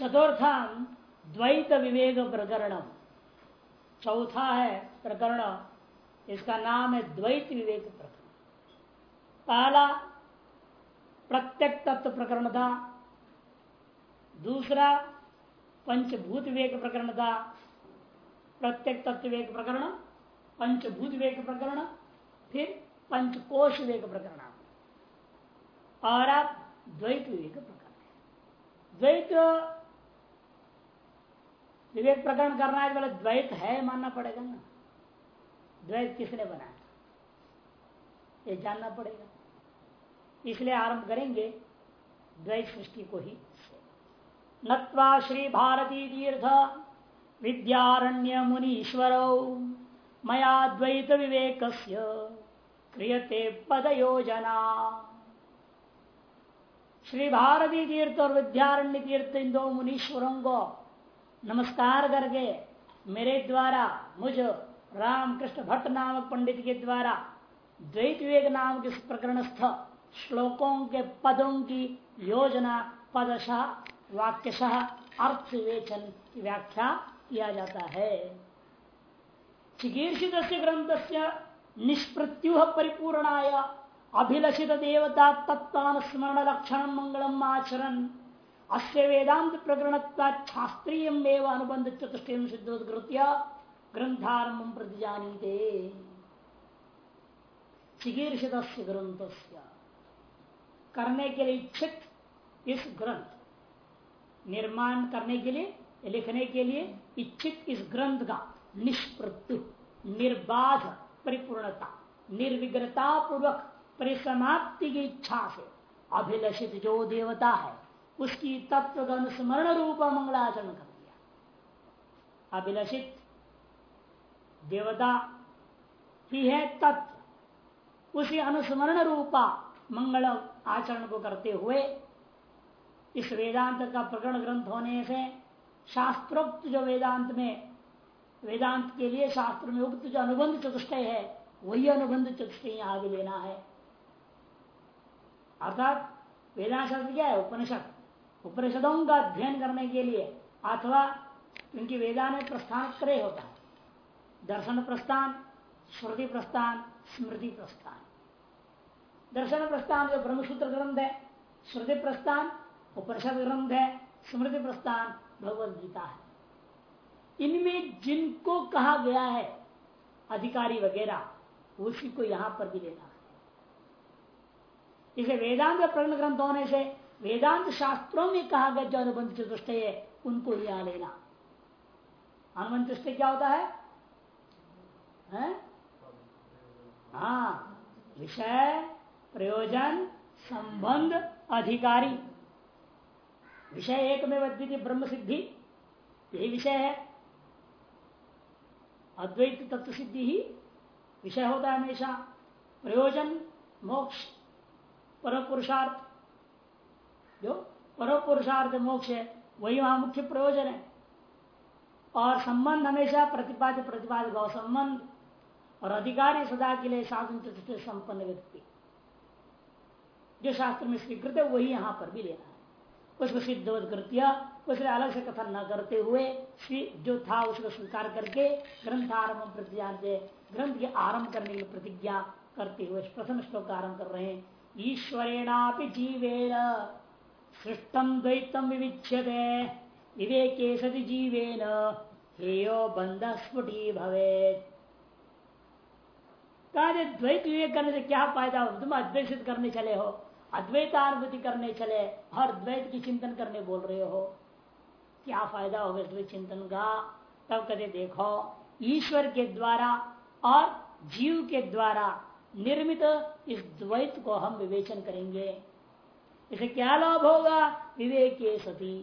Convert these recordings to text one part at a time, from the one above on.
चतुर्थम द्वैत विवेक प्रकरण। चौथा है प्रकरण, इसका नाम है द्वैत विवेक प्रकरण। पहला प्रत्यक तत्व प्रकरण था, दूसरा पंचभूत विवेक प्रकरण था, प्रत्यक तत्व विवेक प्रकरण, पंचभूत विवेक प्रकरण, फिर पंचकोश विवेक प्रकरण। और आप द्वैत विवेक प्रकरण। द्वैत विवेक प्रकरण करना है तो द्वैत है मानना पड़ेगा ना। द्वैत किसने बनाया? ये जानना पड़ेगा। इसलिए आरंभ करेंगे द्वैत सृष्टि को ही। नत्वा श्री भारती तीर्थ विद्यारण्य मुनीश्वर, मया द्वैत विवेक क्रियते पद योजना श्री भारती तीर्थ और विद्यारण्य तीर्थ इन दो मुनीश्वरों को नमस्कार करके मेरे द्वारा, मुझ राम कृष्ण भट्ट नामक पंडित के द्वारा, द्वैत विवेक नाम के प्रकरणस्थ श्लोकों के पदों की योजना, पदशः, वाक्यशः अर्थ विवेचन की व्याख्या किया जाता है। चिकीर्षित ग्रंथ से निष्प्रत्युह परिपूर्णाय अभिलषित देवता तत्वानुस्मरण लक्षण मंगलम आचरण अस्य वेदांत प्रकरण शास्त्रीय अनुबंध चतुष्ट सिद्धोत्कृत्य ग्रंथारंभ प्रति जानीते। चिकीर्षित ग्रंथ करने के लिए इच्छित इस ग्रंथ। निर्माण करने के लिए, लिखने के लिए इच्छित इस ग्रंथ का निष्प्रत्यु निर्बाध, परिपूर्णता निर्विग्रता पूर्वक परिसमाप्ति की इच्छा से अभिलषित जो देवता है। उसकी तत्व का अनुस्मरण रूप मंगलाचरण कर दिया। अभिलषित देवता ही है तत्व। उसी अनुस्मरण रूपा मंगल आचरण को करते हुए इस वेदांत का प्रकरण ग्रंथ होने से शास्त्रोक्त जो वेदांत में, वेदांत के लिए शास्त्र में उक्त जो अनुबंध चतुष्टय है, वही अनुबंध चतुष्टय यहाँ भी लेना है। अर्थात वेदांत शास्त्र क्या है? उपनिषद। उपनिषदों का अध्ययन करने के लिए अथवा क्योंकि वेदा में प्रस्थान त्रय होता है। दर्शन प्रस्थान श्रुति प्रस्थान, स्मृति प्रस्थान। दर्शन प्रस्थान जो ब्रह्मसूत्र ग्रंथ है श्रुति प्रस्थान, उपनिषद ग्रंथ है, स्मृति प्रस्थान भगवद गीता है। इनमें जिनको कहा गया है, अधिकारी वगैरह, उसी को यहाँ पर भी लेना है। इसे वेदांत प्रण ग्रंथ होने से वेदांत शास्त्रों में कहा गया जो अनुबंध चतुष्ट है उनको यहाँ लेना। अनुबंध चतुष्ट क्या होता है, है? हाँ विषय प्रयोजन संबंध अधिकारी। विषय एक में वद्विति ब्रह्म सिद्धि यही विषय है। अद्वैत तत्व सिद्धि ही विषय होता है हमेशा। प्रयोजन मोक्ष पर पुरुषार्थ। जो पर पुरुषार्थ मोक्ष है, वही वहाँ मुख्य प्रयोजन है। और संबंध हमेशा प्रतिपाद्य प्रतिपाद गौ संबंध और अधिकारी सदा के लिए शासन चतुर्थ संपन्न व्यक्ति। जो शास्त्र में स्वीकृत है, वही यहाँ पर भी लेना है। उसको सिद्धवत कृत्य उसने अलग से कथन न करते हुए जो था उसको स्वीकार करके ग्रंथ आरंभ प्रतिज्ञा ग्रंथ के आरंभ करने की प्रतिज्ञा करते हुए प्रथम श्लोक आरंभ कर रहे हैं। ईश्वरेणापि जीवेण सृष्टम द्वैतम विविच्यते। विवेके सति जीवेन। हेयो बंध स्फुटी भवे कहा द्वैत विवेक करने से क्या फ़ायदा हो? तुम अद्वैत करने चले हो। अद्वैतानुभूति करने चले हर द्वैत की चिंतन करने बोल रहे हो। क्या फ़ायदा होगा द्वैत चिंतन का? तब कदे देखो, ईश्वर के द्वारा और जीव के द्वारा निर्मित इस द्वैत को हम विवेचन करेंगे। इसे क्या लाभ होगा? विवेक सती।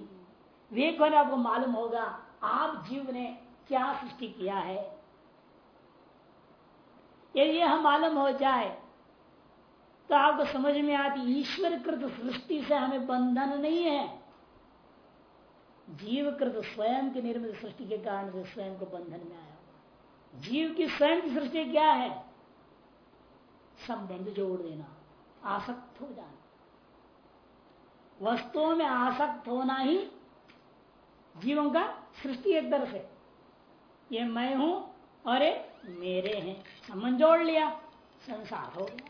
विवेक होने आपको मालूम होगा, आप जीव ने क्या सृष्टि किया है। यदि यह मालूम हो जाए तो आपको समझ में आती ईश्वर कृत सृष्टि से हमें बंधन नहीं है। जीव कृत स्वयं की निर्मित सृष्टि के कारण से स्वयं को बंधन में आया जीव की स्वयं की सृष्टि क्या है? संबंध जोड़ देना, आसक्त हो जाना। वस्तुओं में आसक्त होना ही जीवों का सृष्टि एक तरह से ये मैं हूँ और ये मेरे हैं। संबंध जोड़ लिया, संसार हो गया।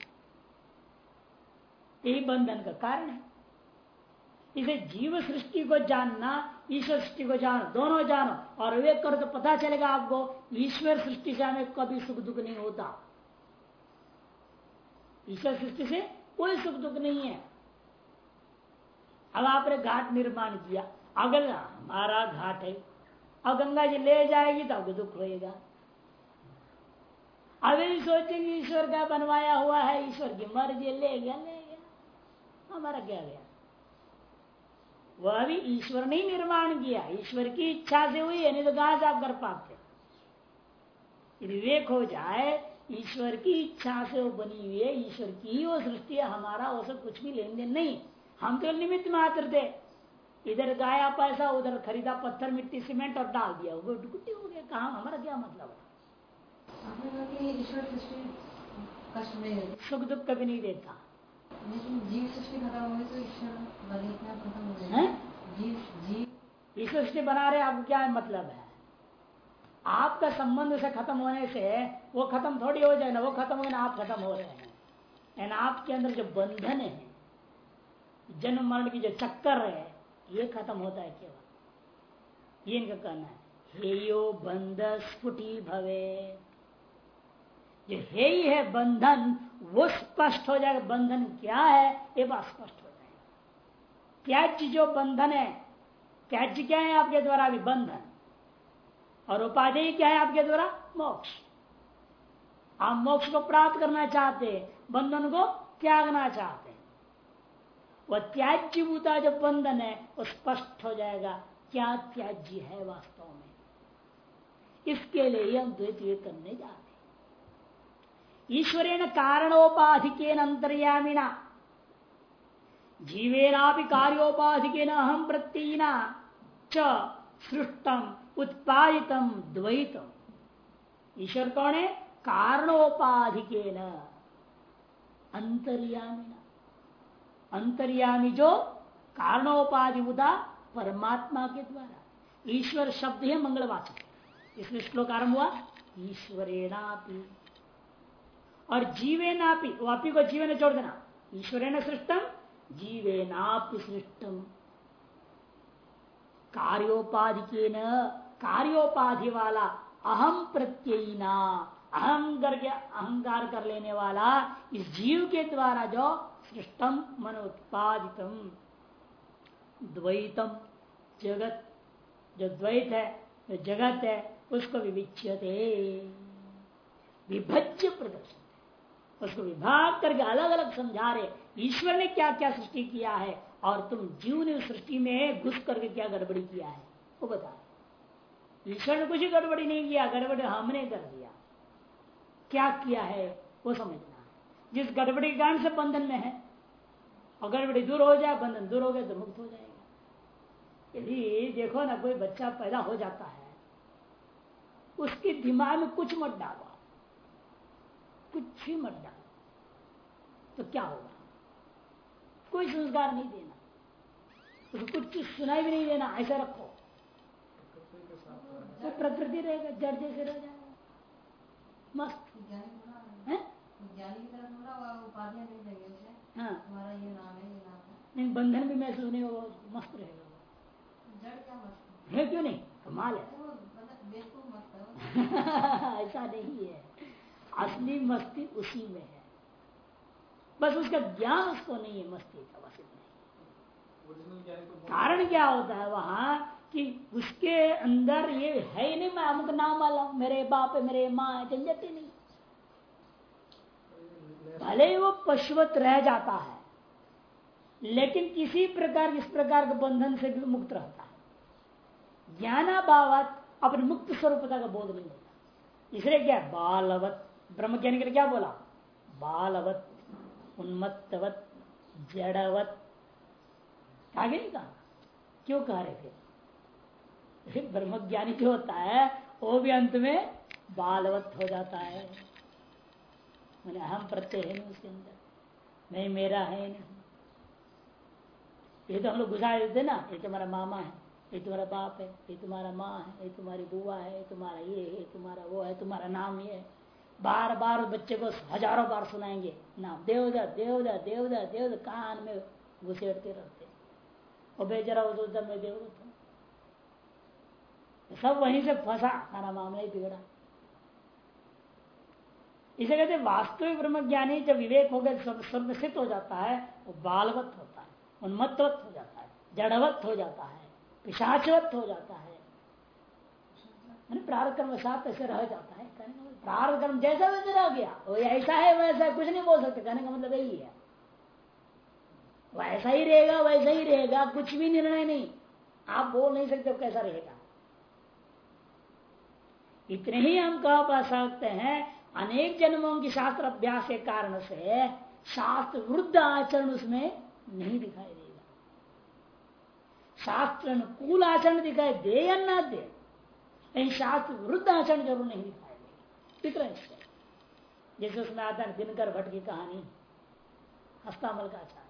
यही बंधन का कारण है। इसे जीव सृष्टि को जानना, ईश्वर सृष्टि को जानो, दोनों जानो और विवेक करो तो पता चलेगा आपको, ईश्वर सृष्टि से हमें कभी सुख दुख नहीं होता। ईश्वर सृष्टि से कोई सुख दुख नहीं है। अब आपने घाट निर्माण किया अगर हमारा घाट है अब गंगा जी ले जाएगी तो आपको दुख होएगा अभी सोचेंगे ईश्वर का बनवाया हुआ है ईश्वर की मर्ज़ी ले गया ले गया हमारा क्या गया वह भी ईश्वर ने निर्माण किया ईश्वर की इच्छा से हुई है नहीं तो कहाँ से आप कर पाते विवेक हो जाए ईश्वर की इच्छा से वो बनी हुई है ईश्वर की वो सृष्टि है हमारा वो सब कुछ भी लेन देन नहीं हम तो निमित्त मात्र थे। इधर गाया पैसा उधर खरीदा पत्थर मिट्टी सीमेंट और डाल दिया। वो गुट्टी हो गया। कहा हमारा क्या मतलब है? सुख दुख कभी नहीं देता लेकिन जीव सृष्टि खत्म हो गई तो ईश्वर खत्म हो जाएगा जीव जीव। ईश्वर सृष्टि बना रहे आपको क्या मतलब है? आपका संबंध से खत्म होने से वो खत्म थोड़ी हो जाए ना वो खत्म हो ना आप खत्म हो रहे हैं। आपके अंदर जो बंधन है जन्म मरण की जो चक्कर है, ये खत्म होता है केवल। ये इनका कहना है। हेयो बंध स्फुटी भवे। जो हे ही है बंधन, वो स्पष्ट हो जाएगा। बंधन क्या है, ये बात स्पष्ट हो जाएगा। त्याज्य जो बंधन है, त्याज्य क्या है आपके द्वारा? भी बंधन। और उपाधि क्या है आपके द्वारा? मोक्ष। आप मोक्ष को प्राप्त करना चाहते बंधन को त्यागना चाहते वह त्याज्य भूता जो बंधन है, वो स्पष्ट हो जाएगा, क्या त्याज्य है वास्तव में? इसके लिए हम द्वितीय करने जाते। ईश्वरेण कारणोपाधिकेन अंतर्यामिना। जीवेना कार्योपाधिकेन अहम प्रत्ययना। च सृष्टम उत्पादितम द्वैतम ईश्वर कौन है? कारणोपाधिकेन। अंतर्यामिना। अंतर्यामी जो कारणोपाधि उदा परमात्मा के द्वारा। ईश्वर शब्द है मंगलवाचक। इसमें श्लोक आरंभ हुआ, ईश्वरेणापि। और जीवे नापी वापी को जीवे ने जोड़ देना। ईश्वरे न सृष्टम जीवे नापि सृष्टम कार्योपाधि के न कार्योपाधि वाला अहम प्रत्ययना। अहम करके अहंकार कर लेने वाला इस जीव के द्वारा जो सृष्टम मन उत्पादितम द्वैतम जगत, जो द्वैत है, जो जगत है, उसको विविच्यते। विभज्य प्रदर्शन उसको विभाग करके अलग अलग समझा रहे ईश्वर ने क्या क्या सृष्टि किया है, और तुम जीव ने सृष्टि में घुस करके क्या गड़बड़ी किया है, वो बता ईश्वर ने कुछ गड़बड़ी नहीं किया, गड़बड़ी हमने कर दिया। क्या किया है, वो समझना। जिस गड़बड़ी के कारण से बंधन में है और गड़बड़ी दूर हो जाए, बंधन दूर हो गए तो मुक्त हो जाएगा। यदि देखो ना, कोई बच्चा पैदा हो जाता है, उसके दिमाग में कुछ मत डालो। कुछ ही मत डालो। तो क्या होगा? कोई संस्कार नहीं देना। उसको कुछ सुनाई भी नहीं देना, ऐसा रखो। तो प्रकृति रहेगा, जड़ जैसे रह जाएगा। मस्त। हाँ? नहीं बंधन भी महसूस नहीं होगा मस्त रहेगा। है? क्यों नहीं? कमाल है। ऐसा नहीं है। असली मस्ती उसी में है। बस उसका ज्ञान उसको नहीं है मस्ती का बस नहीं। कारण क्या होता है वहाँ? कि उसके अंदर ये है ही नहीं मैं अमुक नाम वाला मेरे बाप है मेरे माँ है झंझट नहीं। भले ही वो पशुवत रह जाता है, लेकिन किसी प्रकार इस प्रकार के बंधन से भी मुक्त रहता है। ज्ञानाभावत अपने मुक्त स्वरूपता का बोध नहीं होता। इसलिए क्या बालवत। ब्रह्म ज्ञानी के क्या बोला? बालवत, उन्मत्तवत, जड़वत। आगे नहीं कहा। क्यों कह रहे थे? ब्रह्म ज्ञानी जो होता है, वो भी अंत में बालवत हो जाता है। मैंने अहम प्रत्यय है नहीं उसके अंदर। नहीं, मेरा है नहीं ये तो हम लोग घुसा देते ना, ये तुम्हारा मामा है, ये तुम्हारा बाप है, ये तुम्हारा माँ है, ये तुम्हारी बुआ है तुम्हारा ये है तुम्हारा वो है, तुम्हारा नाम ये है। बार बार बच्चे को हज़ारों बार सुनाएँगे, नाम। देवदा देवदा देवदा देवदा कान में घुसेड़ते रहते और बेचारा सोचता मैं देवदत्त। सब वहीं से फंसा, हमारा मामला ही बिगड़ा। इसे कहते वास्तविक ब्रह्म ज्ञानी जब विवेक हो गया सर्वसित हो जाता है, वो बालवत होता है उन्मत्वत हो जाता है, जड़वत हो जाता है, पिशाचवत हो जाता है। प्रार्थ कर्म साथ ऐसे रह जाता है प्रार्थ कर्म जैसा वैसे रह गया, वो ऐसा है, वैसा कुछ नहीं बोल सकते, कहने का मतलब यही है। वैसा ही रहेगा, वैसा ही रहेगा, कुछ भी निर्णय नहीं, आप बोल नहीं सकते कैसा रहेगा? इतने ही हम कह पा सकते हैं अनेक जन्मों की शास्त्र अभ्यास के कारण से शास्त्र वृद्ध आचरण उसमें नहीं दिखाई देगा शास्त्र अनुकूल आचरण दिखाई दे या ना दे, लेकिन शास्त्र वृद्ध आचरण ज़रूर नहीं दिखाई देगा रहे। इससे। जैसे उसमें आता है दिनकर भट्ट की कहानी हस्तामल का आचार्य।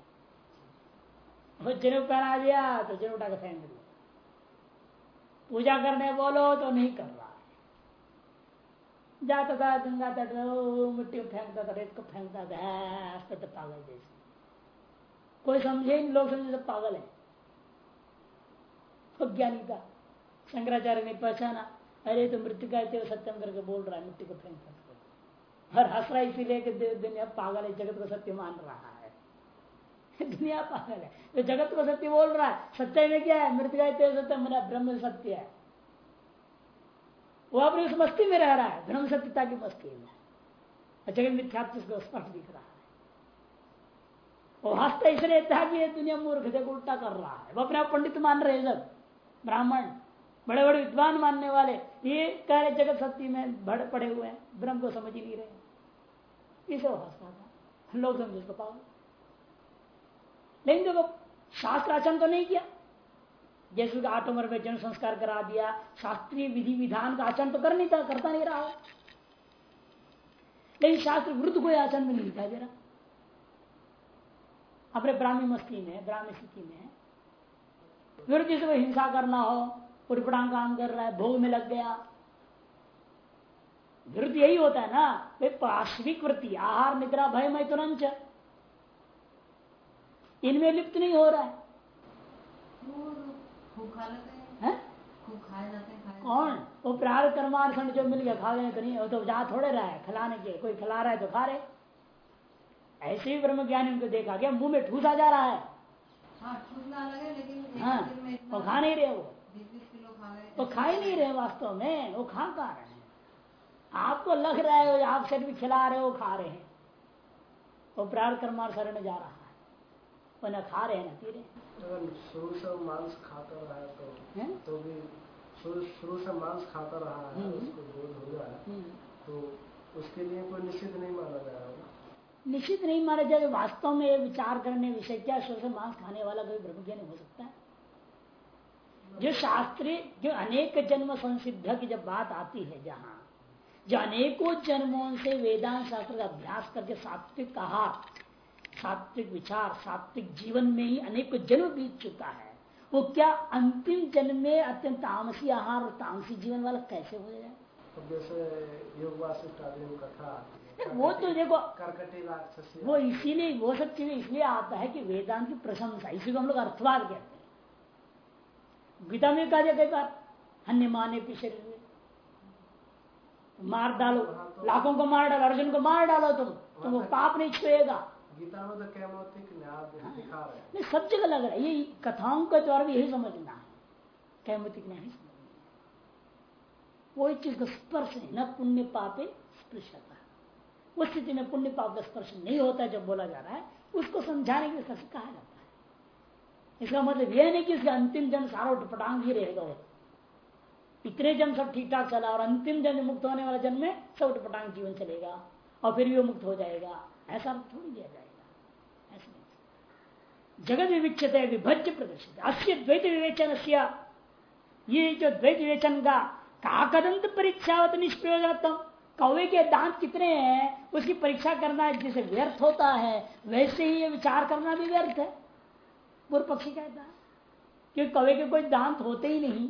वो जनेऊ पहना दिया तो जनेऊ उठा के फेंक दिया। पूजा करने बोलो तो नहीं कर रहा। जाता था गंगा तट मिट्टी में फेंकता था, रेत को फेंकता था तो पागल जैसे। कोई समझे नहीं, लोग समझे सब पागल है। ज्ञानी था शंकराचार्य ने पहचाना, अरे तो मृत्यु का सत्यम करके बोल रहा है, मिट्टी को फेंक फेंक हर हंस रहा इसीलिए कि दुनिया पागल है, जगत को सत्य मान रहा है। दुनिया पागल है तो जगत को सत्य बोल रहा है, सत्य में क्या है? मृत्यु का सत्य मेरा ब्रह्म सत्य है। वो अपनी उस मस्ती में रह रहा है ब्रह्म सत्यता की मस्ती में। जगत मिथ्यात्व को स्पष्ट दिख रहा है। वो हंसता इसलिए था कि ये दुनिया मूर्ख थे उल्टा कर रहा है। वो अपने आप पंडित मान रहे सब, ब्राह्मण बड़े बड़े विद्वान मानने वाले। ये कह रहे, जगत सत्य में भड़, पड़े हुए हैं, ब्रह्म को समझ ही नहीं रहे। इसे वो हंसता था। लोग समझ उसको पाओ लेकिन देखो शास्त्र आचरण तो नहीं किया जैसे आठ उम्र में जन्म संस्कार करा दिया, शास्त्रीय विधि विधान का आचरण तो कर नहीं था, करता नहीं रहा। लेकिन शास्त्र विरुद्ध कोई आचरण में नहीं दिखाई दे रहा। अपने ब्राह्मी मस्ती में, ब्राह्मी स्थिति में विरुद्ध जैसे कोई हिंसा करना हो उड़पड़ांग काम कर रहा है, भोग में लग गया। विरुद्ध यही होता है ना वे पार्श्विक वृत्ति, आहार, निद्रा, भय मैं तुरंत। इनमें लिप्त नहीं हो रहा है। कौन? वो प्रार कर्मार्षण जो मिल गया खा गए कहीं तो जा थोड़े रहा है खिलाने के कोई खिला रहा है तो खा रहे ऐसे ही ब्रह्म ज्ञानी उनको देखा गया मुँह में ठूसा जा रहा है। हाँ वो खा नहीं रहे वो। वो खा ही नहीं रहे वास्तव में वो खा खा रहे हैं? आपको लग रहा है आप से भी खिला रहे हो खा रहे हैं। वो प्रार कर्मार्षण में जा रहा है। वो न खा रहे हैं न पी रहे शुरू से मांस खाता रहा तो है? तो भी शुरू से मांस खाता रहा है हम्म। उसको बोध हो रहा है हम्म। तो उसके लिए कोई निश्चित नहीं माना जा रहा निश्चित नहीं माना जाए वास्तव में विचार करने विषय क्या शुरू से मांस खाने वाला कोई ब्रह्मज्ञानी हो सकता है जो शास्त्रीय जो अनेक जन्म संसिद्ध की जब बात आती है जहाँ जो अनेकों जन्मों से वेदांत शास्त्र का अभ्यास करके सात्विक आहार सात्विक विचार सात्विक जीवन में ही अनेक जन्म बीत चुका है। वो क्या अंतिम जन्म में अत्यंत तामसी आहार और तामसी जीवन वाला कैसे हो? जाए वो तो देखो वो इसीलिए वो सब चीज़ें इसलिए आता है कि वेदांत की प्रशंसा इसी को हम लोग अर्थवाद कहते हैं। गीता में कहा जाए कई बार अन्य माने के शरीर में। मार डालो तो लाखों को मार डालो अर्जुन को मार डालो तुम तुमको पाप नहीं छुएगा। गीता में तो कैमोतिक न्याय दिखा रहे नहीं सब जगह लग रहा है। ये कथाओं के द्वारा भी यही समझना। है कैमोतिक न्याय कोई चीज़ का स्पर्श नहीं न पुण्य पापे स्पर्शता उस स्थिति में पुण्य पाप का स्पर्श नहीं होता है जब बोला जा रहा है उसको समझाने के लिए कहा जाता है। इसका मतलब यह नहीं कि इसका अंतिम जन्म सारा उठपटांग ही रहेगा वो। इतने जन्म सब ठीक ठाक चला और अंतिम जन्म मुक्त होने वाला जन्म में सब उठपटांग जीवन चलेगा और फिर भी वो मुक्त हो जाएगा। ऐसा थोड़ी दिया जाएगा। जगत विविक्षत है विभज्य प्रदर्शित। अस्य द्वैत विवेचन ये जो द्वैत विवेचन का काकदंत परीक्षावत निष्प्रयोजनतम कौवे के दांत कितने हैं, उसकी परीक्षा करना जिसे व्यर्थ होता है, वैसे ही ये विचार करना भी व्यर्थ है। पूर्व पक्षी कहता है, क्योंकि कवे के कोई दांत होते ही नहीं।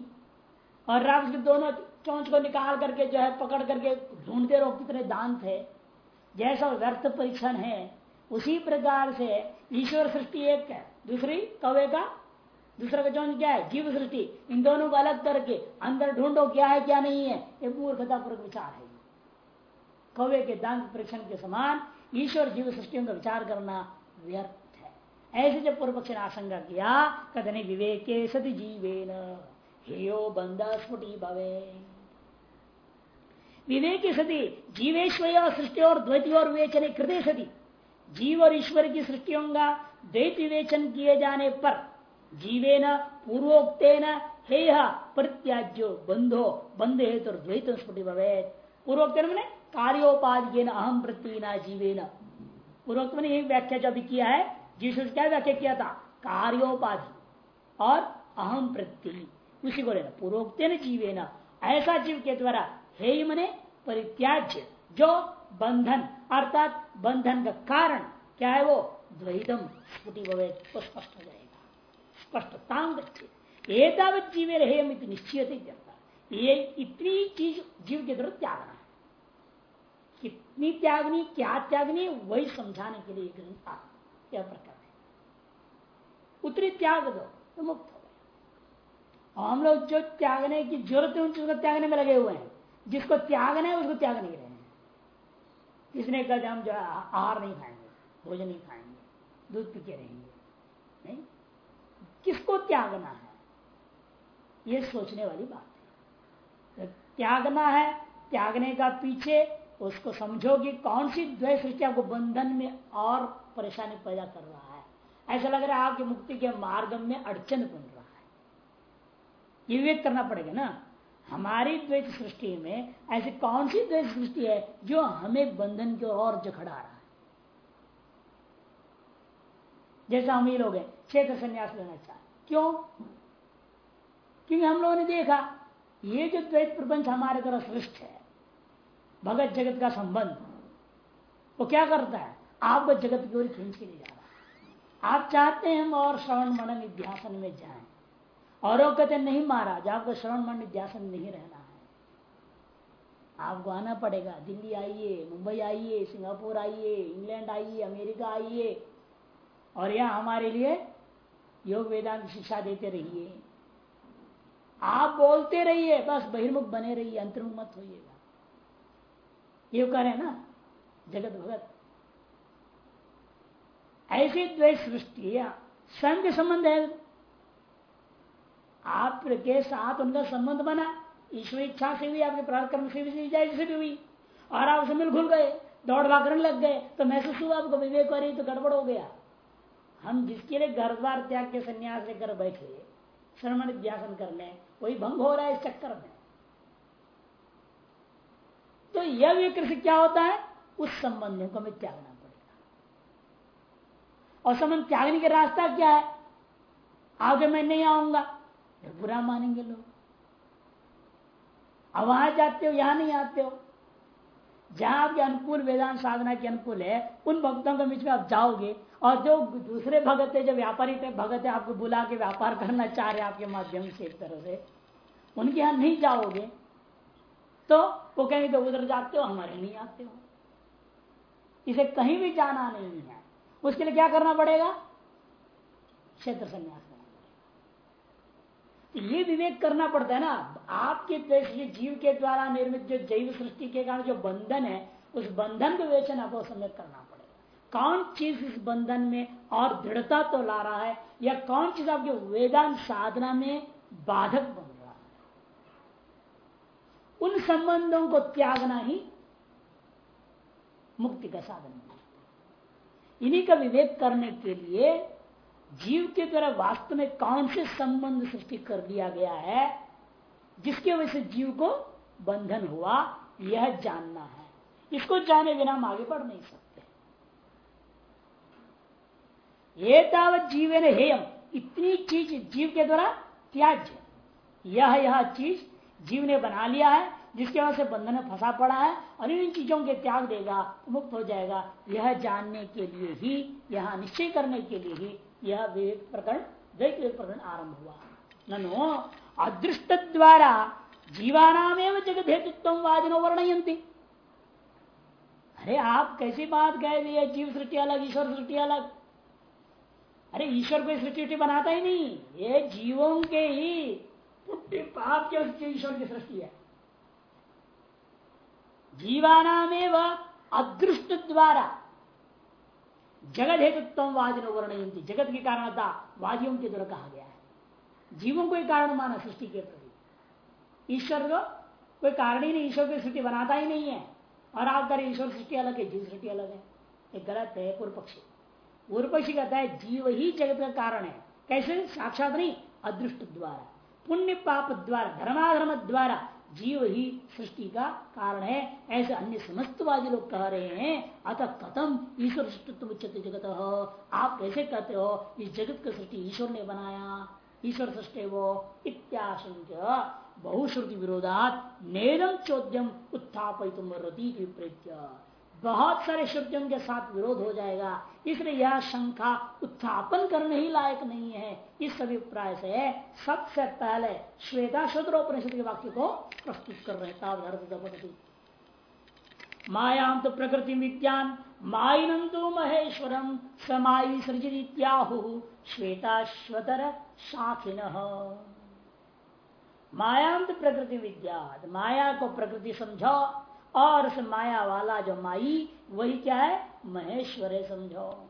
और राम उसके दोनों चौंच को निकाल करके जो है, पकड़ करके ढूंढते रहो कितने दांत है। जैसा व्यर्थ परीक्षण है उसी प्रकार से ईश्वर सृष्टि एक है। दूसरी कवे का? दूसरा का चौंच क्या है? जीव सृष्टि। इन दोनों को अलग करके अंदर ढूंढो क्या है, क्या नहीं है, ये मूर्खता पूर्वक विचार है। कवे के दांत परीक्षण के समान ईश्वर जीव सृष्टियों का विचार करना व्यर्थ है। ऐसे जब पूर्व पक्ष ने आशंका किया कदने विवेके सती जीवेन, हेयो बंद स्फुटी भवे। विवेक सती जीवेश्वर सृष्टि और द्वैती और विवेचन हृदय सती। जीव और ईश्वर की सृष्टियों का द्वैत विवेचन किए जाने पर जीवे न पूर्वोक्तेन प्रत्याज्यो बंधो, बंध हेतु द्वैत स्फुटी भवे पूर्वोक्त मैंने कार्योपाधि अहम प्रति न जीवे न पूर्वोक्त मैंने यही व्याख्या जो किया है जिस क्या व्याख्या किया था? कार्योपाधि और अहम प्रति उसी को लेना पूर्वोक्त जीवे न ऐसा जीव के द्वारा हे मने परित्याज्य, जो बंधन, अर्थात बंधन का कारण क्या है वो? द्वैतम स्फुटी तो स्पष्ट हो जाएगा। स्पष्टता एतावत जीवे रहे निश्चित ये इतनी चीज़ जीव के द्वारा त्यागना है। कितनी त्यागनी, क्या त्यागनी, वही समझाने के लिए ग्रंथ यह प्रकार है। उतनी त्याग दो तो मुक्त हो हम लोग जो त्यागने की ज़रूरत है, उन चीज़ों को त्यागने में लगे हुए हैं। जिसको त्यागना है, उसको त्याग नहीं रहे। किसने कहा हम जो आहार नहीं खाएँगे, भोजन नहीं खाएँगे, दूध पीते रहेंगे। नहीं? किसको त्यागना है? ये सोचने वाली बात है। तो त्यागना है, त्यागने का पीछे उसको समझो कि कौन सी द्वैत सृष्टि आपको बंधन में और परेशानी पैदा कर रहा है। ऐसा लग रहा है आपकी मुक्ति के मार्ग में अड़चन बन रहा है। ये विवेक करना पड़ेगा ना। हमारी द्वैत सृष्टि में ऐसी कौन सी द्वैत सृष्टि है जो हमें बंधन की ओर जखड़ा रहा है? जैसा हम ही लोग हैं क्षेत्र संन्यास लेना चाहे। क्यों? क्योंकि हम लोगों ने देखा, ये जो द्वैत प्रपंच हमारे द्वारा सृष्ट है, भगत जगत का संबंध, वो क्या करता है? आपको जगत की ओर खींच के ले जा रहा है। आप चाहते हैं हम और श्रवण मनन इध्यासन में जाएँ। और कहते नहीं महाराज आपको श्रवण मन निध्यासन नहीं रहना है। आपको आना पड़ेगा, दिल्ली आइए, मुंबई आइए, सिंगापुर आइए, इंग्लैंड आइए, अमेरिका आइए, और यहाँ हमारे लिए योग वेदांत शिक्षा देते रहिए। आप बोलते रहिए, बस बहिर्मुख बने रहिए, अंतर्मुख मत होइएगा। ये कह ना, जगत भगत। ऐसी द्वेष सृष्टि स्वयं संबंध है आपके साथ उनका संबंध बना। ईश्वर इच्छा से भी, आपके प्रार्थ से भी से भी हुई। और आप उसमें घुल गए, दौड़ भाग लग गए तो महसूस हुआ आपको विवेक वाली तो गड़बड़ हो गया। हम जिसके लिए घर द्वार त्याग के संन्यास लेकर बैठे, श्रवण ध्यान कर ले वही भंग हो रहा है इस चक्कर में। तो यह विकृति क्या होता है? उस संबंध को हमें त्यागना पड़ेगा। और संबंध त्यागने का रास्ता क्या है? आगे मैं नहीं आऊँगा। बुरा मानेंगे लोग। अब वहाँ जाते हो, यहाँ नहीं आते हो। जहाँ आपके अनुकूल वेदांत साधना के अनुकूल है, उन भक्तों के बीच में आप जाओगे और जो दूसरे भगत है, जो व्यापारी भगत है, आपको बुला के व्यापार करना चाह रहे आपके माध्यम से एक तरह से, उनके यहाँ नहीं जाओगे तो वो कहेंगे तो उधर जाते हो, हमारे नहीं आते हो। इसे कहीं भी जाना नहीं है। उसके लिए क्या करना पड़ेगा? क्षेत्र संन्यास। ये विवेक करना पड़ता है ना। आपके ये जीव के द्वारा निर्मित जो जैव सृष्टि के कारण जो बंधन है, उस बंधन को विवेचन आपको समय करना पड़ेगा। कौन चीज़ इस बंधन में और दृढ़ता तो ला रहा है, या कौन चीज़ आपके वेदांत साधना में बाधक बन रहा है? उन संबंधों को त्यागना ही मुक्ति का साधन इन्हीं का विवेक करने के लिए जीव के द्वारा वास्तव में कौन से संबंध सृष्टि कर दिया गया है, जिसके वजह से जीव को बंधन हुआ, यह जानना है। इसको जाने बिना हम आगे बढ़ नहीं सकते। ये तावत जीवे ने हेयम, इतनी चीज़ जीव के द्वारा त्याज्य। यह यह चीज़ जीव ने बना लिया है, जिसके वजह से बंधन में फंसा पड़ा है, और इन चीज़ों के त्याग देगा, मुक्त हो जाएगा। यह जानने के लिए ही, यह निश्चय करने के लिए ही यह विवेक प्रकरण द्वैत प्रकरण आरंभ हुआ। ननो अदृष्ट द्वारा जीवानाम जगत हेतुत्व वादिनो वर्णयंती अरे, आप कैसी बात कह दिए जीव सृष्टि अलग, ईश्वर सृष्टि अलग। अरे, ईश्वर कोई सृष्टि बनाता ही नहीं। ये जीवों के ही पुट्टी पाप के ईश्वर की सृष्टि है। जीवानाम अदृष्ट द्वारा जगत हेतुत्व वादी वर्णयंती जगत के कारणता वादियों के द्वारा कहा गया है। जीवों को कारण माना सृष्टि के प्रति। ईश्वर को कोई कारण ही नहीं, ईश्वर की सृष्टि बनाता ही नहीं है। और आप करें, ईश्वर सृष्टि अलग है, जीव सृष्टि अलग है। ये गलत है, पूर्व पक्षी। पूर्व पक्षी कहता है, जीव ही जगत का कारण है। कैसे? साक्षात नहीं, अदृष्ट द्वारा। पुण्य पाप द्वारा, धर्माधर्म द्वारा जीव ही सृष्टि का कारण है। ऐसे अन्य समस्तवादी लोग कह रहे हैं, अतः कथम ईश्वर सृष्टि जगत। आप कैसे कहते हो, इस जगत का सृष्टि ईश्वर ने बनाया? ईश्वर सृष्टि वो इत्याशंक बहुश्रुति विरोधात नेरम चौद्यम उत्थापित विपरीत बहुत सारे श्रुतियों के साथ विरोध हो जाएगा। इसलिए यह शंका उत्थापन करने ही लायक नहीं है। इस अभिप्राय से सबसे पहले श्वेता शूद्रोपनिषद के वाक्य को प्रस्तुत कर रहे मायाम तो प्रकृति विज्ञान माइनम तो महेश्वरम समाई सृजित श्वेता श्वतर शाखिन मायांत प्रकृति विद्या माया को प्रकृति समझो। और उस माया वाला जो माई, वही क्या है? महेश्वर है समझो।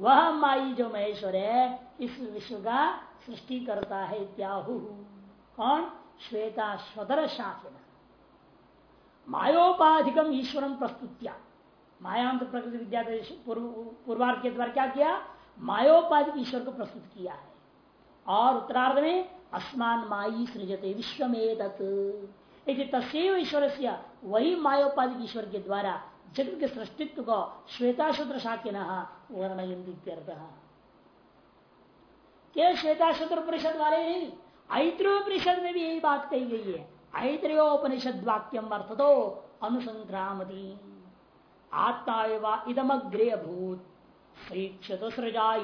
वह माई जो महेश्वर है, इस विश्व का सृष्टि करता है इत्याहु। कौन? श्वेता स्वतर शाखिन मायोपाधिकम ईश्वरम प्रस्तुत्या। मायांत प्रकृति विद्या पूर्वार्थ के द्वारा क्या किया? मायोपाधिक ईश्वर को प्रस्तुत किया है। और उत्तरार्ध में, अस्मान माई सृजते विश्व में तस्व ईश्वर से वही मायोपाधिक ईश्वर के द्वारा जगत के सृष्टित्व को श्वेताशुद्र शाक्य के श्वेताशुद्र परिषद वाले नहीं ऐत्रोपनिषद में भी यही बात कही गई है। ऐत्रोपनिषद वाक्यम अर्थ तो अनुसंक्रामती। आत्मा इदमग्रे अभूत श्रीक्षत सृजा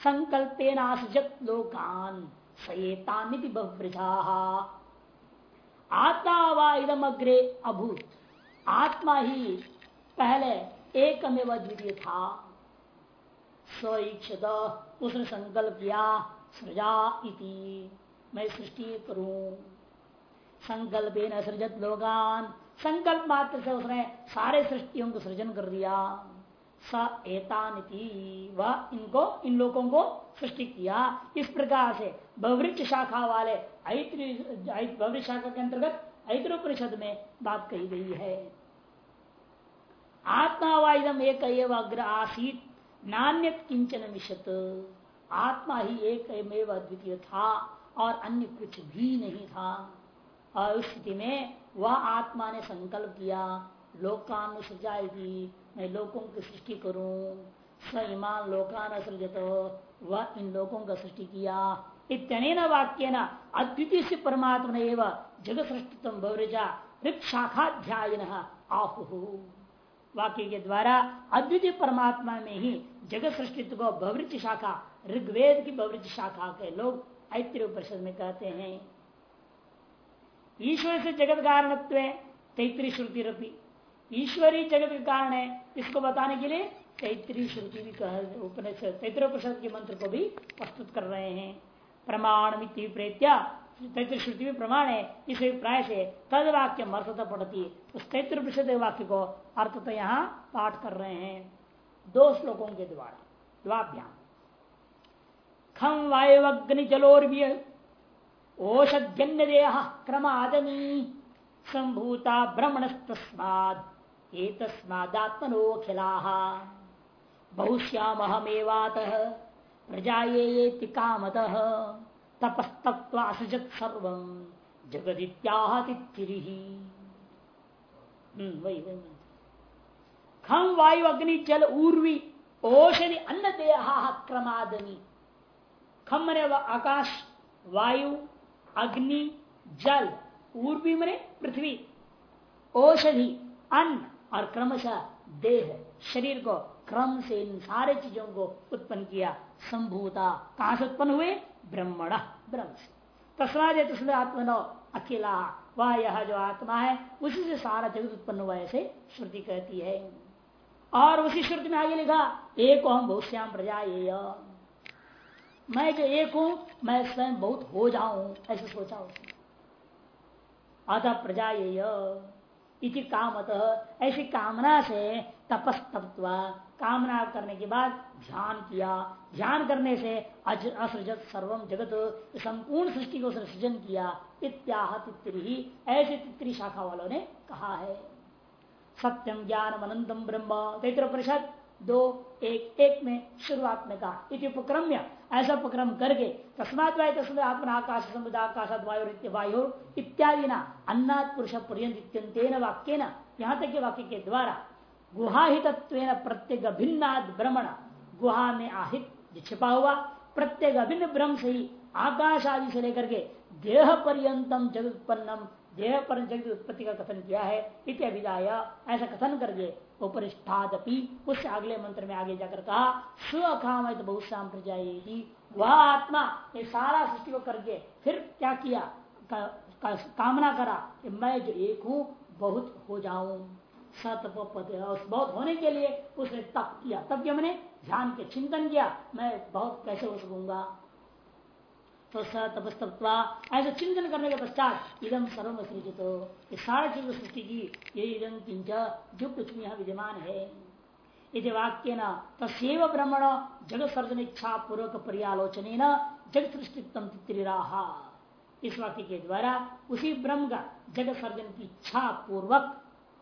संकल्पेनासजत लोकान, सयेतानिति बहुवृथा इदम अग्रे अभूत। आत्मा ही पहले एकमेव द्वितीय था। स्वीक्षत उसने संकल्प किया सृजा इति। मैं सृष्टि करूँ। संकल्प न सृजत लोगान संकल्प मात्र से उसने सारे सृष्टियों को सृजन कर दिया। स एतानिति। वह इनको, इन लोगों को सृष्टि किया। इस प्रकार से बवृक्ष शाखा वाले बवृक्ष शाखा के अंतर्गत ऐत्रोपनिषद में बात कही गई है। आत्मा वाइदम एक अग्र आसीत नान्य किंचन मिशत आत्मा ही एक अद्वितीय था, और अन्य कुछ भी नहीं था। और उस स्थिति में वह आत्मा ने संकल्प किया लोकान सृजाएगी मैं लोगों की सृष्टि करूँ। स ईमान लोकान सृजत, वह इन लोगों का सृष्टि किया। इतने वाक्य न अद्वितीय से परमात्मा ने एवं जगत सृष्टित्व भवरजा ऋख शाखाध्यायन आहु। वाक्य के द्वारा अद्वितीय परमात्मा में ही जगत सृष्टित्व को भवृच शाखा ऋग्वेद की भवृच शाखा के लोग ऐत्र परिषद में कहते हैं। ईश्वर से जगत कारणत्व तैतरी श्रुति रपी। ईश्वरी जगत के कारण है, इसको बताने के लिए तैतरी श्रुति भी कह उपनिषद तैतरोपनिषद के मंत्र को भी प्रस्तुत कर रहे हैं। प्रमाण मित्ति प्रेत्या तैत्र श्रुति में प्रमाण है, इस अभिप्राय से तद वाक्य अर्थता पड़ती है। उस तैत्र प्रसिद्ध वाक्य को अर्थ तो यहाँ पाठ कर रहे हैं दो श्लोकों के द्वारा, द्वाभ्याम। खम वायुग्नि जलोर्व्य ओषध्यन्य देह क्रमादनी संभूता भ्रमणस्तस्माद एतस्मादात्मनोखिला बहुश्यामहमेवात प्रजा ये कामत। तपस्तत्वासजत सर्व जगदित्याहतिरि हम्म, वही वही खम वायु अग्नि जल उर्वी औषधि अन्न देहा क्रमादनी। खम मने आकाश वायु अग्नि जल उर्वी मने पृथ्वी। औषधि अन्न और क्रमशः देह। शरीर को क्रम से इन सारे चीज़ों को उत्पन्न किया संभूता। कहाँ से उत्पन्न हुए? ब्रह्मण ब्रह्म से तस्वाद तस्वीर आत्मनो अकेला वह यह जो आत्मा है, उसी से सारा जगत उत्पन्न हुआ ऐसे श्रुति कहती है। और उसी श्रुति में आगे लिखा, एक हम बहुश्याम प्रजा ये मैं जो एक हूँ, मैं स्वयं बहुत हो जाऊँ, ऐसे सोचा उसने। अतः प्रजा ये कामत, ऐसी कामना से तपस्तप्वा कामना करने के बाद ध्यान किया। ध्यान करने से असृजत सर्वम जगत, संपूर्ण सृष्टि को सृजन किया। इत्याह तित्री ऐसे तित्री शाखा वालों ने कहा है। सत्यम ज्ञान अनंतम ब्रह्म। तैत्र परिषद, दो, एक एक में शुरुआत में कहा। इति उपक्रम्य, ऐसा उपक्रम करके तस्मात वाय तस्मात आत्मा आकाश समुद्र आकाशात वायु वायु इत्यादि ना अन्नात पुरुष पर्यंत वाक्य न यहाँ तक के वाक्य के द्वारा गुहाहित प्रत्येक भिन्नाद भ्रमण। गुहा में आहित छिपा हुआ प्रत्येक अभिन्न ब्रह्म से ही आकाश आदि से लेकर के देह पर्यंतम जगत उत्पन्नम देह पर जगत उत्पत्ति का कथन किया है इति अभिदाय ऐसा कथन करके उपरिष्ठादपि उससे अगले मंत्र में आगे जाकर कहा सुअखाम बहुश्याम प्रजाएगी वह आत्मा ये सारा सृष्टि को करके फिर क्या किया? का, का, कामना करा कि मैं जो एक हूँ बहुत हो जाऊँ। सतप बहुत होने के लिए उसने तप किया। तब क्या मैंने ध्यान के चिंतन किया। मैं बहुत कैसे हो सकूँगा? तो स तपस्तप्वा ऐसे चिंतन करने के पश्चात इदम सर्व सृजित। हो ये सारे चीज़ सृष्टि की, ये इदम किंच जो कुछ भी यहाँ विद्यमान है। यदि वाक्य न तस्व ब्रह्मण जगत सर्जन इच्छा पूर्वक पर्यालोचन जगत तिराहा इस वाक्य के द्वारा उसी ब्रह्म का जगत सर्जन की इच्छा पूर्वक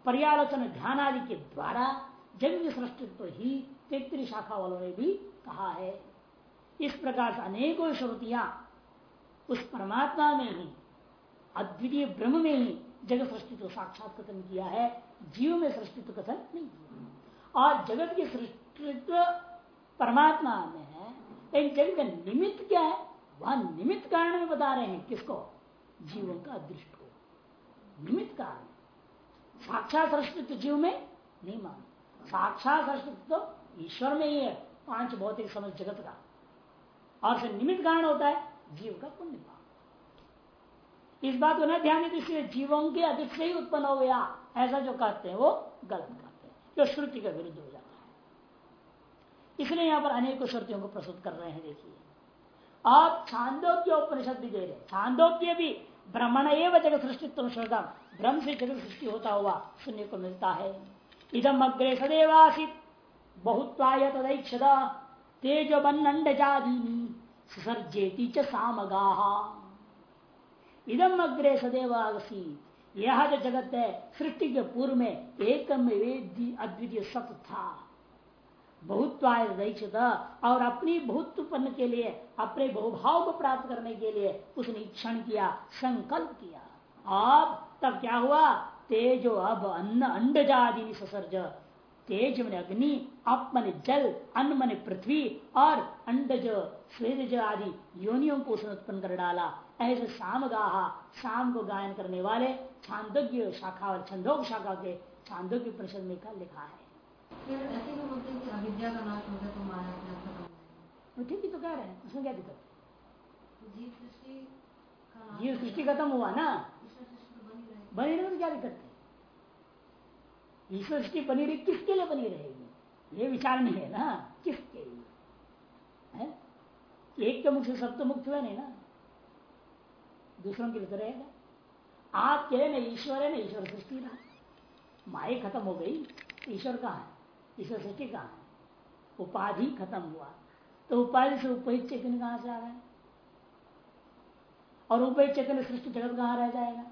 पर्यालोचन ध्यान आदि के द्वारा जगत सृष्टित्व ही तेतरी शाखा वालों ने भी कहा है। इस प्रकार से अनेकों श्रुतियाँ उस परमात्मा में ही, अद्वितीय ब्रह्म में ही जगत सृष्टित्व साक्षात कथन किया है। जीव में सृष्टित्व कथन नहीं और जगत की सृष्टित्व परमात्मा में है, लेकिन जगत का निमित्त क्या है? वह निमित्त कारण में बता रहे हैं किसको? जीवों का अदृष्ट को। निमित्त कारण। साक्षात सृष्टित्व जीव में नहीं मान। साक्षात सृष्टित्व तो ईश्वर में ही है, पाँच भौतिक समझ जगत का। और से निमित्त कारण होता है, जीव का पुण्य पाप इस बात को न ध्यान इसलिए जीवों के अधिक से ही उत्पन्न हो गया, ऐसा जो कहते हैं, वो गलत कहते हैं, जो श्रुति के विरुद्ध हो जाता है। इसलिए यहाँ पर अनेकों श्रुतियों को प्रस्तुत कर रहे हैं, देखिए। आप छांदोग्य उपनिषद भी दे रहे छांदोग्य भी ब्रह्मण एवं जगत सृष्टित्व श्रद्धा ब्रह्म से जगत सृष्टि होता हुआ सुनने को मिलता है। इदम अग्रे सदैवासित बहुत्वाय तदैक्षद। तेजो बन्नंडजादीनी सुसर्जेती च इदम अग्रे सदैव यह जो जगत है सृष्टि के पूर्व में एकम अद्वितीय सत था बहुत्वाय दीक्षित और अपनी बहुत्वपन्न के लिए, अपने बहुभाव को प्राप्त करने के लिए उसने क्षण किया, संकल्प किया। अब तब क्या हुआ? तेजो अब अन्न अंडजादि ससर्ज तेज मन अग्नि, अप मन जल, अन्न मन पृथ्वी और अंडज, स्वेदज आदि योनियों को उसने उत्पन्न कर डाला। ऐसे शाम गाहा शाम को गायन करने वाले छांदोग्य शाखा और छंदोग शाखा के छांदोग्य परिषद में का लिखा है। तो ठीक ही तो कह रहे हैं उसमें क्या दिक्कत जीव सृष्टि खत्म हुआ ना बनी रहे तो क्या दिक्कत है ईश्वर सृष्टि बनी रही किसके लिए बनी रहेगी ये विचार नहीं है ना किसके लिए है एक के मुख से सब तो मुक्त हुआ नहीं ना दूसरों के लिए तो रहेगा आप कह ना ईश्वर है ना ईश्वर सृष्टि रहा माए खत्म हो गई ईश्वर कहा है ईश्वर सृष्टि कहा? है उपाधि खत्म हुआ। तो उपाधि से उपहित चेतन कहाँ से आ रहा है? और उपहित चेतन सृष्टि जगत कहाँ रह जाएगा?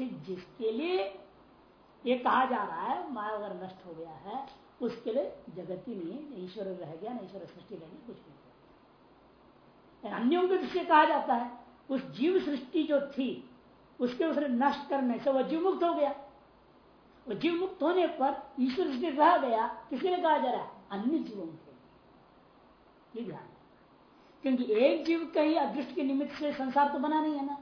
जिसके लिए ये कहा जा रहा है, माया अगर नष्ट हो गया है, उसके लिए जगत ही नहीं ईश्वर रह गया ना ईश्वर सृष्टि रह गई कुछ नहीं। अन्यों के दृष्टि कहा जाता है, उस जीव सृष्टि जो थी, उसके उसने नष्ट करने से वह जीव मुक्त हो गया। जीव मुक्त होने पर ईश्वर सृष्टि रह गया किसी ने कहा जा रहा है? अन्य जीवों के ये ध्यान क्योंकि एक जीव का ही अदृष्ट के निमित्त से संसार तो बना नहीं है ना।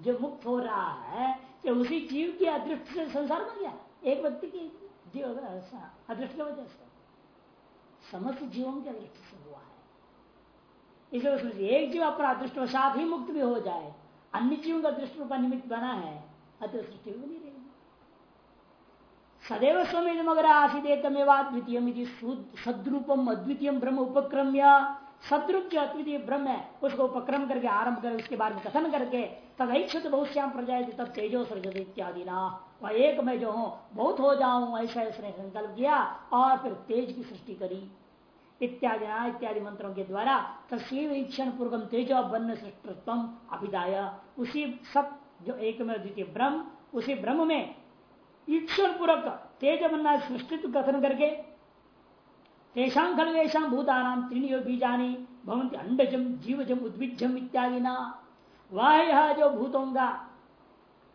जो मुक्त हो रहा है कि उसी जीव की अदृष्ट से संसार बन गया। एक व्यक्ति की जीव अदृष्ट की वजह से, समस्त जीवों के दृष्टि से हुआ है। इसलिए एक जीव अपना दृष्टवशात ही मुक्त भी हो जाए। अन्य जीवों का दृष्टि निमित्त बना है अतः सृष्टि भी नहीं रहेगी। सदैव स्वमें मगर आसिदेतमेवाद्वितीय सद्रूपम अद्वितीय ब्रह्म उपक्रम्य, सद्रूप जो अद्वितीय ब्रह्म है, उसको उपक्रम करके आरंभ कर, उसके बारे में कथन करके तदैक्षत बहुत श्याम प्रजा तब तेजो सृजत इत्यादि ना वह एक मैं जो हूँ, बहुत हो जाऊँ, ऐसा इसने संकल्प किया, और फिर तेज की सृष्टि करी। इत्यादि ना इत्यादि मंत्रों के द्वारा तस्वीर ईक्षण पूर्वम तेजो बन्न सृष्टत्व अभिदाय उसी सब जो एक में द्वितीय ब्रह्म, उसी ब्रह्म में ईक्षण पूर्वक तेज बनना सृष्टित्व कथन करके तेषां खलवेशा भूतानाम त्रिनियो बीजानी भवंती अंडजम जीवजम उद्भिजम इत्यादि ना वह यह जो भूतों का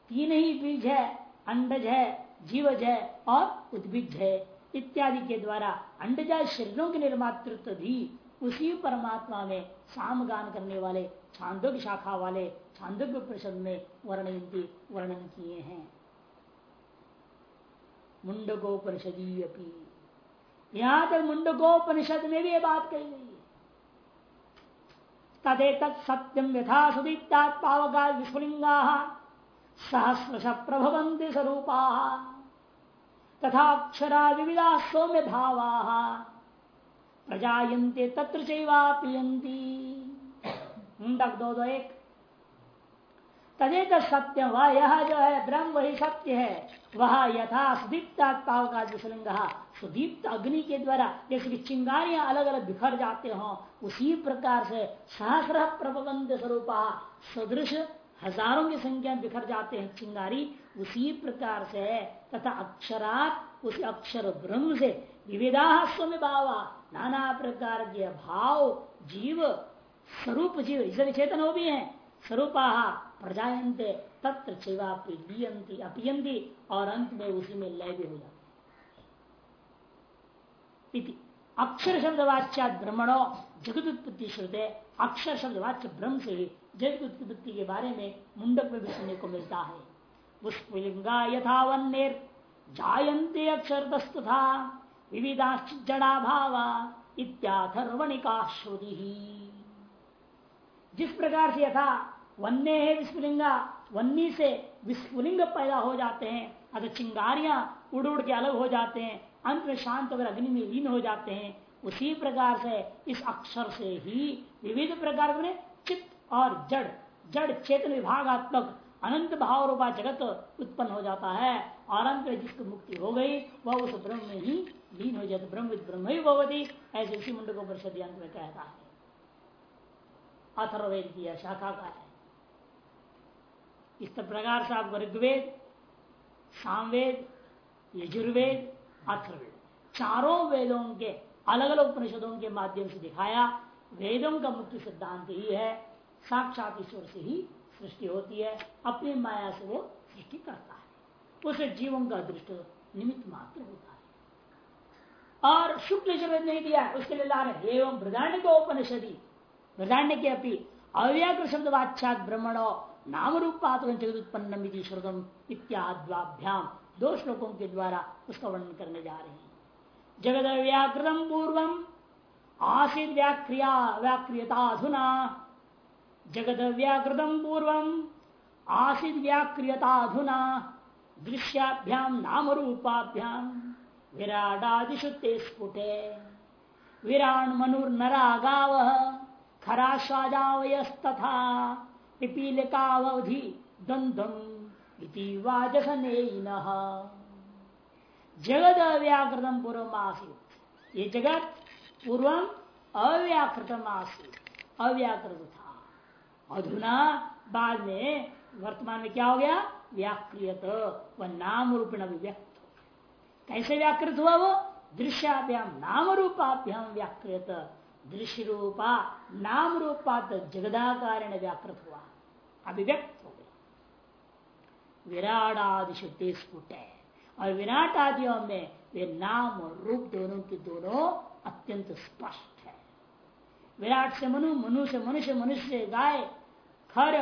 तीन ही बीज है अंडज है, जीवज है और उद्भिज है। इत्यादि के द्वारा अंडजा शरीरों के निर्मातृत्व भी उसी परमात्मा में सामगान करने वाले छांदोग शाखा वाले छांदोग्य परिषद में वर्णयंती वर्णन किए हैं। मुंडकोपनिषदी यहाँ तक मुंडकोपनिषद में भी ये बात कही गई है। तदे तत् सत्यम यथा सुदीप्ता पावका विस्फुलिंगा, सहस्रश प्रभवंती स्वरूपा तथा अक्षरा विविधा सौम्य भावा प्रजायन्ते तत्र चैवापियंती मुंडक दो दो एक। तदेत सत्य, वह यह जो है, ब्रह्म वही सत्य है। वह यथा सुदीप्त का विसलिंग सुदीप्त अग्नि के द्वारा जैसे कि चिंगारियाँ अलग अलग बिखर जाते हो, उसी प्रकार से सहस्र प्रबंध स्वरूप सदृश हज़ारों की संख्या बिखर जाते हैं चिंगारी, उसी प्रकार से है तथा अक्षरात, उस अक्षर ब्रह्म से विविधा स्व भावा नाना प्रकार के भाव जीव स्वरूप जीव इसे चेतन हो भी है। स्वरूपा प्रजायंते तत्र छिवापियंती अपियंती और अंत में उसी में लय भी हो जाती अक्षर शब्द वाच्या ब्रह्मणो जगत उत्पत्ति श्रुते अक्षर शब्द वाच्य ब्रह्म से ही जगत उत्पत्ति के बारे में मुंडक में भी सुनने को मिलता है। पुष्पलिंगा अक्षर दस्तुथा विविधा जड़ा भावा इत्याथर्वणिका श्रुति जिस प्रकार से यथा वन्य है विस्फुलिंगा, वन्नी से विस्फुलिंग पैदा हो जाते हैं, अगर चिंगारियाँ उड़ उड़ के अलग हो जाते हैं, अंत में शांत अगर अग्नि में लीन हो जाते हैं, उसी प्रकार से इस अक्षर से ही विविध प्रकार के चित्त और जड़। जड़ चेतन विभागात्मक अनंत भाव रूपा जगत उत्पन्न हो जाता है और अंत में जिसकी मुक्ति हो गई, वह उस ब्रह्म में ही लीन हो जाता ब्रह्म ब्रह्म ही भगवती ऐसे उसी मुंड को परिषद में कहता है। अथर्वेद की शाखा का है। इस प्रकार से आप ऋग्वेद, सामवेद, यजुर्वेद अथर्वेद चारों वेदों के अलग अलग उपनिषदों के माध्यम से दिखाया, वेदों का मुख्य सिद्धांत ही है, साक्षात ईश्वर से ही सृष्टि होती है, अपनी माया से वो सृष्टि करता है। उसे जीवों का दृष्ट निमित्त मात्र होता है। और शुक्ल यजुर्वेद नहीं दिया उसके लिए ला रहे एवं वृदाण्य उपनिषदी वृदाण्य के अपनी अव्याकृत शब्द वाच्यात ब्रह्मणो नाम जगत उत्पन्न श्रुतम इत्याद्वाभ्याम दो श्लोकों के द्वारा उसका वर्णन करने जा रहे हैं। जगत व्याकृतम पूर्वम आसित व्याक्रिया व्याक्रियताधुना जगत व्याकृतम पूर्वम आसित व्याक्रियताधुना दृश्याभ्याम नाम रूपाभ्याम विराडादिशु ते स्फुटे। विराण मनुर्नरा गाव खराश्वाजावयस्तथा पिपीलिकावधि द्वंद्वम इति जगत अव्याकृतम पूर्व आसित। ये जगत पूर्वम अव्याकृतम आसित। अव्याकृत था अधुना बाद में वर्तमान में क्या हो गया? व्याकृत व नाम रूपेण अभिव्यक्त। कैसे व्याकृत हुआ वो? दृश्याभ्याम नाम रूपाभ्याम व्याकृत दृश्य रूपा नाम रूपा तो जगदाकार व्याकृत हुआ अभिव्यक्त हो गया विराट आदि शुद्धि स्फुट। है और विराट आदियों में वे नाम और रूप दोनों के दोनों अत्यंत स्पष्ट है। विराट से मनु मनु से मनुष्य मनुष्य से गाय, खर,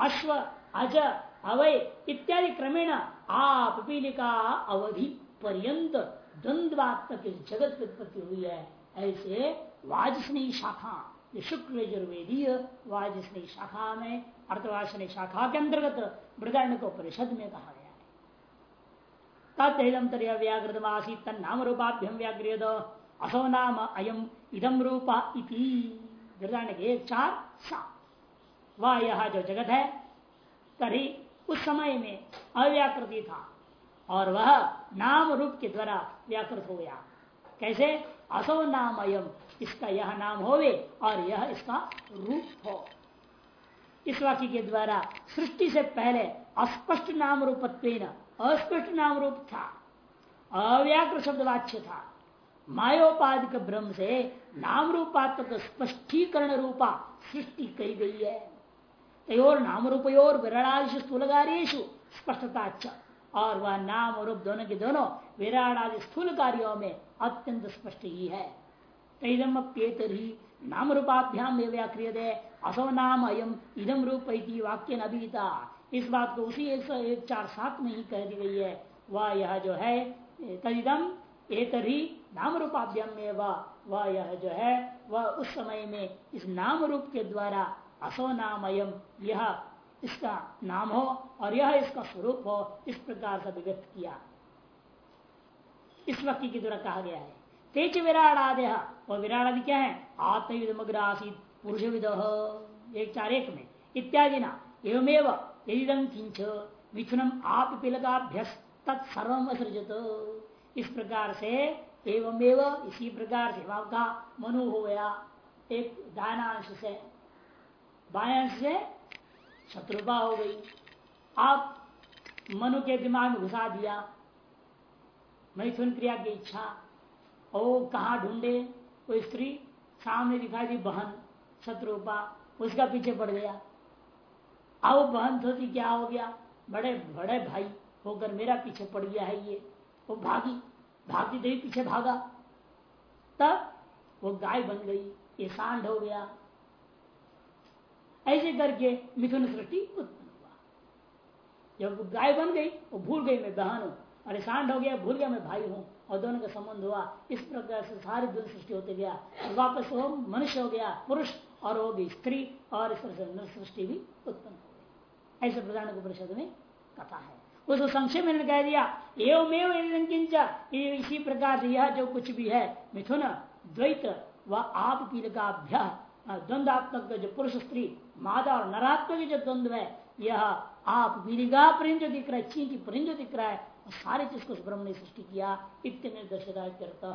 अश्व, अज, अवय इत्यादि क्रमेण आप पीलिका अवधि पर्यंत द्वंद्वात्मक जगत की उत्पत्ति हुई है। ऐसे वाजस्नी शाखा ये शुक्ल यजुर्वेदीय वाजस्नी शाखा में अर्थवासनी शाखा के अंतर्गत मृदारण को परिषद में कहा गया है। व्याकृत आसी रूपाभ्यम असो नाम अयम इदम रूपा इति। चार सात वह यह जो जगत है तरी उस समय में अव्याकृति था, और वह नाम रूप के द्वारा व्याकृत हो गया। कैसे? असो नामयम इसका यह नाम होवे और यह इसका रूप हो। इस वाक्य के द्वारा सृष्टि से पहले अस्पष्ट नाम रूपत्व अस्पष्ट नाम रूप था अव्याकृ शब्द वाच्य था। मायोपाधिक ब्रह्म से नाम रूपात्मक स्पष्टीकरण रूपा सृष्टि कही गई है। तयोर नाम रूप रूपयोर विरणादिश स्थूलकार्यु स्पष्टता और वह नाम रूप दोनों के दोनों विराट आदि स्थूल कार्यों में अत्यंत स्पष्ट ही है। तैदम ही नाम रूपाभ्याम व्याक्रिय असो नाम अयम इदम रूप वाक्य नबीता इस बात को उसी एक सौ एक चार सात में ही कह दी गई है। वह यह जो है तदिदम ही नाम रूपाभ्याम में वह यह जो है, वह उस समय में इस नाम रूप के द्वारा असो नाम अयम, यह इसका नाम हो और यह इसका स्वरूप हो, इस प्रकार से अभिव्यक्त किया। इस वक्ति के द्वारा कहा गया है। तेज विराट आदि और विराट आदि क्या है? आत्मविद मग्र आसित पुरुष विद एक चार एक में। इत्यादि ना एवमेव किंच मिथुनम आप पिलकाभ्यस तत्सर्व इस प्रकार से एवमेव इसी प्रकार से का मनु हो गया। एक दानांश से, बायांश से शत्रुपा हो गई। आप मनु के दिमाग में घुसा दिया। मैथुन क्रिया की इच्छा। ओ कहा ढूंढे? वो स्त्री सामने दिखाई दी बहन, शत्रुपा, उसका पीछे पड़ गया। अब बहन सोची, क्या हो गया? बड़े बड़े भाई होकर मेरा पीछे पड़ गया है ये। वो भागी, भागती देवी पीछे भागा। तब वो गाय बन गई, ये सांड हो गया। ऐसे करके मिथुन सृष्टि उत्पन्न हुआ। जब गाय बन गई, वो भूल गई, मैं बहन हूँ। अरे सांड हो गया, भूल गया, मैं भाई हूँ। और दोनों का संबंध हुआ। इस प्रकार से सारी दुन सृष्टि होते गया। वापस वो मनुष्य हो गया, पुरुष और वो भी स्त्री और इस तरह से सृष्टि भी उत्पन्न हो गई। ऐसे प्रधान परिषद में कथा है। उसको संक्षेप में कह दिया एवं किंच इसी प्रकार से यह जो कुछ भी है, मिथुन, द्वैत व आप पील का अभ्यास द्वंद्वात्मक जो पुरुष स्त्री, मादा और नरात्मक जो द्वंद्व है, यह आप विरिगा प्रेम जो दिख रहा है ची की प्रेम जो दिख रहा है सारे चीज़ को ब्रह्म ने सृष्टि किया इतने दशदा करता